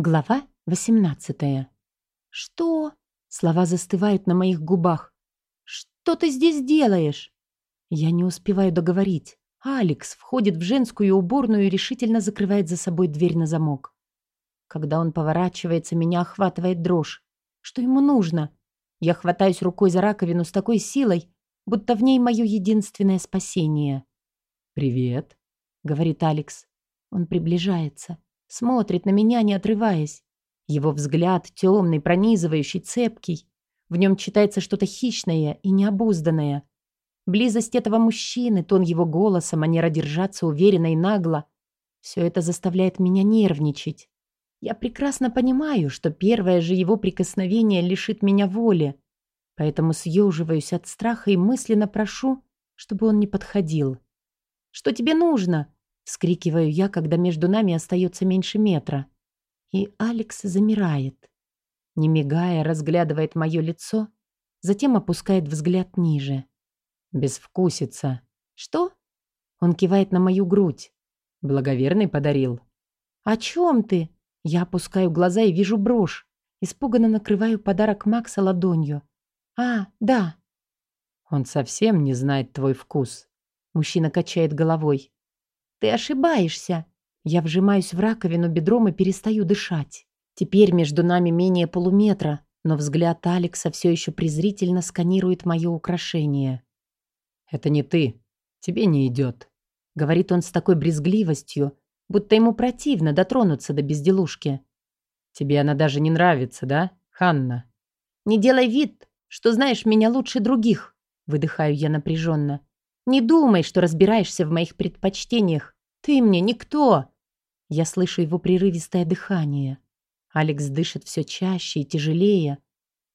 Глава 18. «Что?» Слова застывают на моих губах. «Что ты здесь делаешь?» Я не успеваю договорить. Алекс входит в женскую уборную и решительно закрывает за собой дверь на замок. Когда он поворачивается, меня охватывает дрожь. Что ему нужно? Я хватаюсь рукой за раковину с такой силой, будто в ней мое единственное спасение. «Привет», — говорит Алекс. Он приближается. Смотрит на меня, не отрываясь. Его взгляд темный, пронизывающий, цепкий. В нем читается что-то хищное и необузданное. Близость этого мужчины, тон его голоса, манера держаться уверенно и нагло — все это заставляет меня нервничать. Я прекрасно понимаю, что первое же его прикосновение лишит меня воли, поэтому съеживаюсь от страха и мысленно прошу, чтобы он не подходил. «Что тебе нужно?» Вскрикиваю я, когда между нами остается меньше метра. И Алекс замирает. Не мигая, разглядывает мое лицо, затем опускает взгляд ниже. Безвкусица. «Что?» Он кивает на мою грудь. Благоверный подарил. «О чем ты?» Я опускаю глаза и вижу брошь. Испуганно накрываю подарок Макса ладонью. «А, да». «Он совсем не знает твой вкус». Мужчина качает головой. Ты ошибаешься. Я вжимаюсь в раковину бедром и перестаю дышать. Теперь между нами менее полуметра, но взгляд Алекса все еще презрительно сканирует мое украшение. «Это не ты. Тебе не идет», — говорит он с такой брезгливостью, будто ему противно дотронуться до безделушки. «Тебе она даже не нравится, да, Ханна?» «Не делай вид, что знаешь меня лучше других», — выдыхаю я напряженно. Не думай, что разбираешься в моих предпочтениях. Ты мне никто. Я слышу его прерывистое дыхание. Алекс дышит все чаще и тяжелее.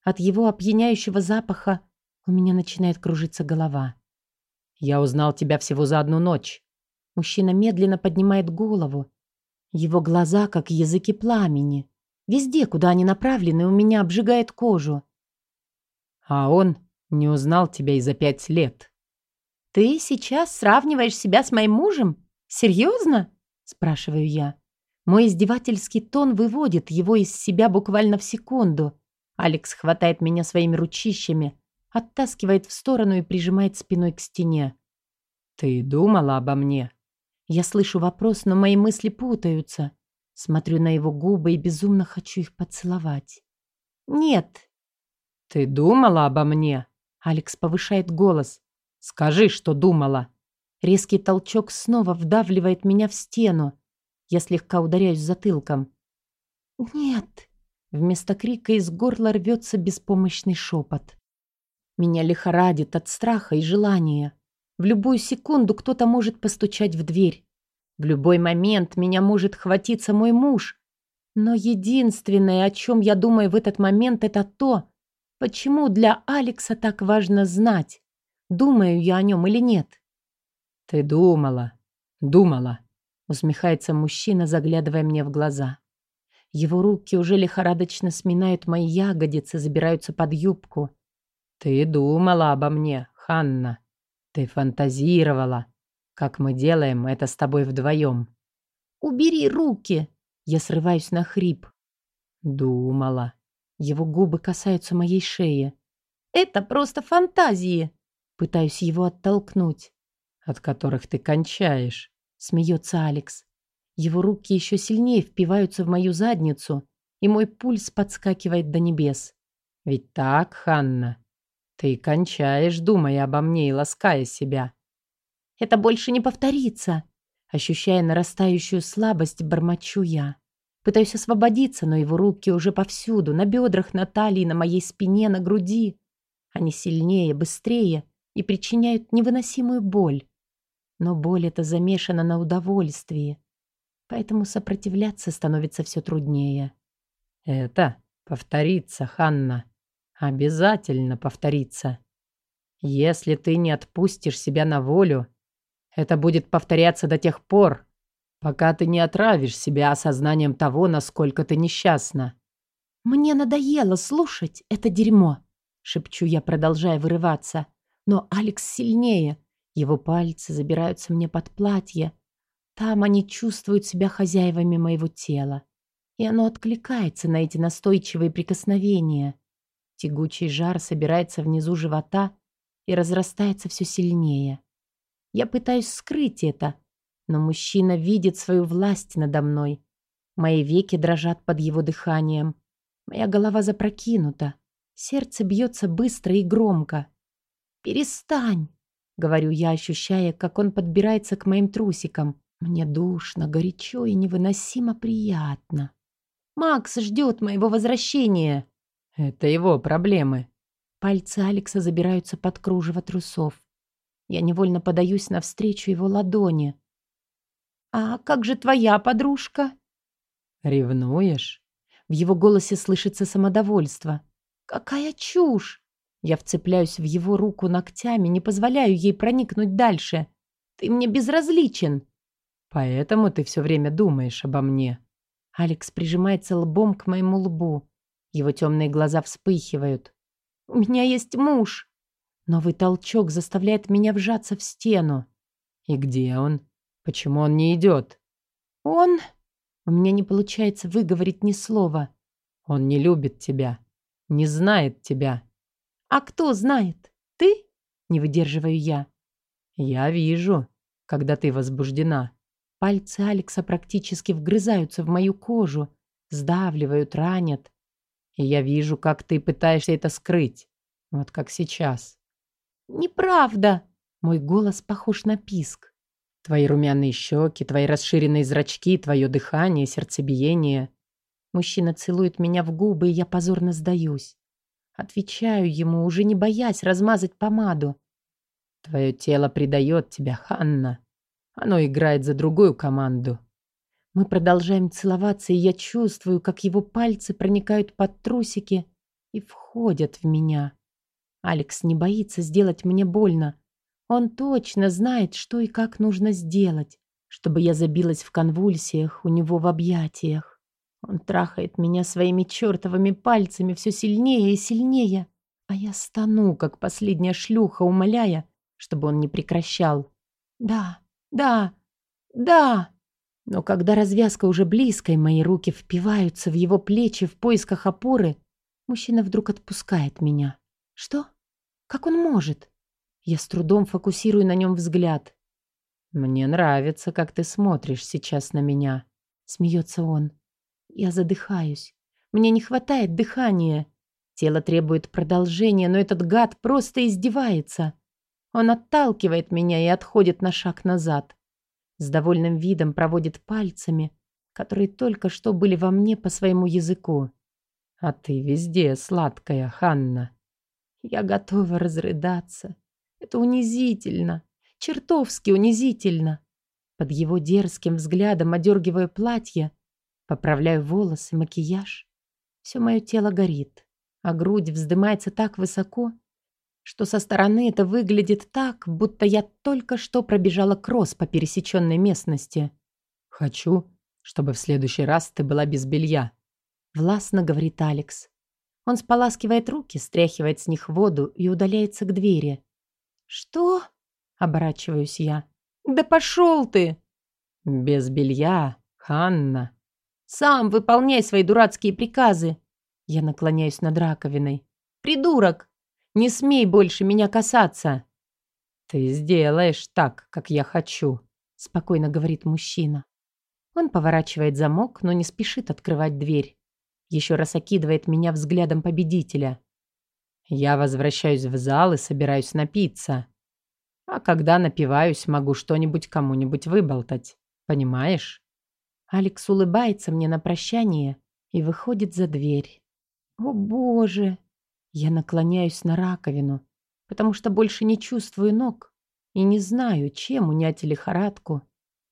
От его опьяняющего запаха у меня начинает кружиться голова. Я узнал тебя всего за одну ночь. Мужчина медленно поднимает голову. Его глаза, как языки пламени. Везде, куда они направлены, у меня обжигает кожу. А он не узнал тебя и за пять лет. «Ты сейчас сравниваешь себя с моим мужем? Серьезно?» – спрашиваю я. Мой издевательский тон выводит его из себя буквально в секунду. Алекс хватает меня своими ручищами, оттаскивает в сторону и прижимает спиной к стене. «Ты думала обо мне?» Я слышу вопрос, но мои мысли путаются. Смотрю на его губы и безумно хочу их поцеловать. «Нет». «Ты думала обо мне?» Алекс повышает голос. Скажи, что думала. Резкий толчок снова вдавливает меня в стену. Я слегка ударяюсь затылком. «Нет!» Вместо крика из горла рвется беспомощный шепот. Меня лихорадит от страха и желания. В любую секунду кто-то может постучать в дверь. В любой момент меня может хватиться мой муж. Но единственное, о чем я думаю в этот момент, это то, почему для Алекса так важно знать, Думаю я о нем или нет? Ты думала, думала. Усмехается мужчина, заглядывая мне в глаза. Его руки уже лихорадочно сминают мои ягодицы, забираются под юбку. Ты думала обо мне, Ханна. Ты фантазировала, как мы делаем это с тобой вдвоем. Убери руки! Я срываюсь на хрип. Думала. Его губы касаются моей шеи. Это просто фантазии. Пытаюсь его оттолкнуть. «От которых ты кончаешь», — смеется Алекс. Его руки еще сильнее впиваются в мою задницу, и мой пульс подскакивает до небес. «Ведь так, Ханна? Ты кончаешь, думая обо мне и лаская себя». «Это больше не повторится», — ощущая нарастающую слабость, бормочу я. Пытаюсь освободиться, но его руки уже повсюду, на бедрах, на талии, на моей спине, на груди. Они сильнее, быстрее, и причиняют невыносимую боль. Но боль эта замешана на удовольствии, поэтому сопротивляться становится все труднее. Это повторится, Ханна. Обязательно повторится. Если ты не отпустишь себя на волю, это будет повторяться до тех пор, пока ты не отравишь себя осознанием того, насколько ты несчастна. «Мне надоело слушать это дерьмо», — шепчу я, продолжая вырываться. Но Алекс сильнее. Его пальцы забираются мне под платье. Там они чувствуют себя хозяевами моего тела. и оно откликается на эти настойчивые прикосновения. Тягучий жар собирается внизу живота и разрастается все сильнее. Я пытаюсь скрыть это, но мужчина видит свою власть надо мной. Мои веки дрожат под его дыханием. Моя голова запрокинута. Сердце бьется быстро и громко. «Перестань!» — говорю я, ощущая, как он подбирается к моим трусикам. Мне душно, горячо и невыносимо приятно. «Макс ждет моего возвращения!» «Это его проблемы». Пальцы Алекса забираются под кружево трусов. Я невольно подаюсь навстречу его ладони. «А как же твоя подружка?» «Ревнуешь?» В его голосе слышится самодовольство. «Какая чушь!» Я вцепляюсь в его руку ногтями, не позволяю ей проникнуть дальше. «Ты мне безразличен!» «Поэтому ты все время думаешь обо мне». Алекс прижимается лбом к моему лбу. Его темные глаза вспыхивают. «У меня есть муж!» Новый толчок заставляет меня вжаться в стену. «И где он? Почему он не идет?» «Он...» У меня не получается выговорить ни слова. «Он не любит тебя. Не знает тебя». «А кто знает? Ты?» Не выдерживаю я. «Я вижу, когда ты возбуждена». Пальцы Алекса практически вгрызаются в мою кожу, сдавливают, ранят. И я вижу, как ты пытаешься это скрыть. Вот как сейчас. «Неправда!» Мой голос похож на писк. Твои румяные щеки, твои расширенные зрачки, твое дыхание, сердцебиение. Мужчина целует меня в губы, и я позорно сдаюсь. Отвечаю ему, уже не боясь размазать помаду. Твое тело предает тебя, Ханна. Оно играет за другую команду. Мы продолжаем целоваться, и я чувствую, как его пальцы проникают под трусики и входят в меня. Алекс не боится сделать мне больно. Он точно знает, что и как нужно сделать, чтобы я забилась в конвульсиях у него в объятиях. Он трахает меня своими чертовыми пальцами все сильнее и сильнее, а я стану, как последняя шлюха, умоляя, чтобы он не прекращал. Да, да, да. Но когда развязка уже близко, и мои руки впиваются в его плечи в поисках опоры, мужчина вдруг отпускает меня. Что? Как он может? Я с трудом фокусирую на нем взгляд. «Мне нравится, как ты смотришь сейчас на меня», — смеется он. Я задыхаюсь. Мне не хватает дыхания. Тело требует продолжения, но этот гад просто издевается. Он отталкивает меня и отходит на шаг назад. С довольным видом проводит пальцами, которые только что были во мне по своему языку. «А ты везде сладкая, Ханна», я готова разрыдаться. Это унизительно, чертовски унизительно. Под его дерзким взглядом одергиваю платье, поправляю волосы, макияж. Все мое тело горит, а грудь вздымается так высоко, что со стороны это выглядит так, будто я только что пробежала кросс по пересеченной местности. «Хочу, чтобы в следующий раз ты была без белья», — властно говорит Алекс. Он споласкивает руки, стряхивает с них воду и удаляется к двери. «Что?» — оборачиваюсь я. «Да пошел ты!» «Без белья, Ханна!» «Сам выполняй свои дурацкие приказы!» Я наклоняюсь над раковиной. «Придурок! Не смей больше меня касаться!» «Ты сделаешь так, как я хочу», — спокойно говорит мужчина. Он поворачивает замок, но не спешит открывать дверь. Еще раз окидывает меня взглядом победителя. Я возвращаюсь в зал и собираюсь напиться. А когда напиваюсь, могу что-нибудь кому-нибудь выболтать. Понимаешь? Алекс улыбается мне на прощание и выходит за дверь. О, боже! Я наклоняюсь на раковину, потому что больше не чувствую ног и не знаю, чем унять лихорадку,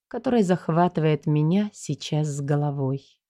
которая захватывает меня сейчас с головой.